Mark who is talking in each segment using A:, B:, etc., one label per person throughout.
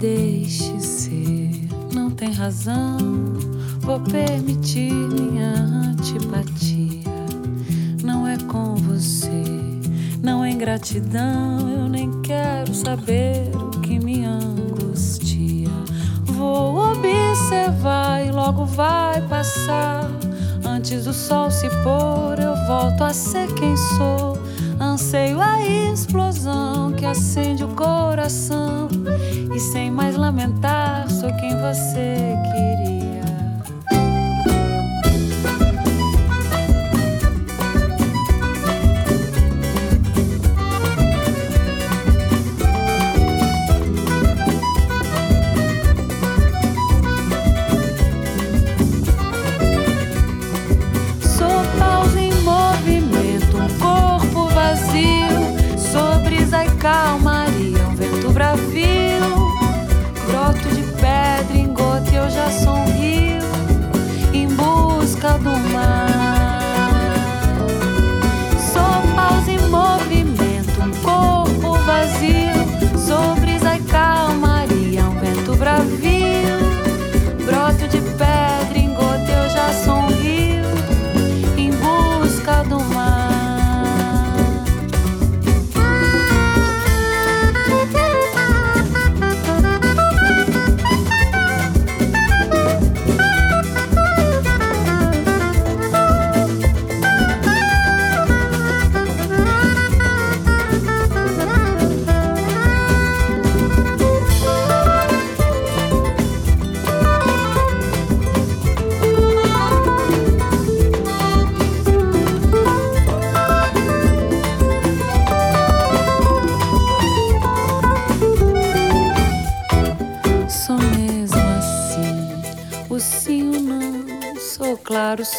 A: deixe ser, não tem razão. Vou permitir minha antipatia. Não é com você, não é ingratidão. Eu nem quero saber o que me angustia. Vou observar e logo vai passar. Antes do sol se pôr, eu volto a ser quem sou. Anseio a explosão que acende o coração. E sem mais lamentar, sou quem você queria.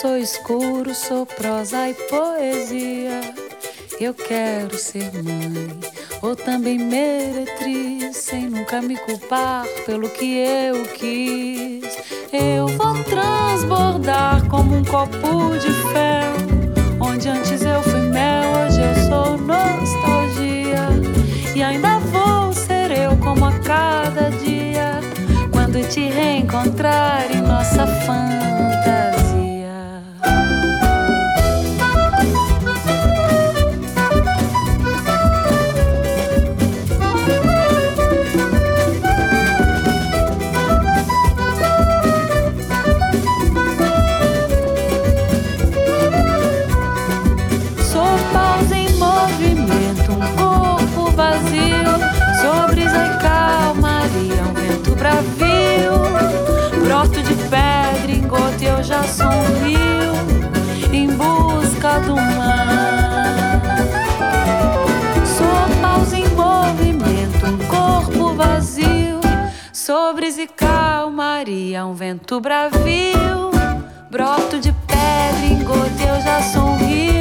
A: Sou escuro, sou prosa e poesia. Eu quero ser mãe, ou também meretriz, sem nunca me culpar pelo que eu quis. Eu vou transbordar como um copo de fel, onde antes eu fui mel, hoje eu sou nostalgia. E ainda vou ser eu como a cada dia, quando te reencontrar em nossa fantasia. já sorriu em busca do mar. Sou pausa em movimento, um corpo vazio, sobres e calmaria, um vento bravio, broto de pedra, engoteu já sorriu.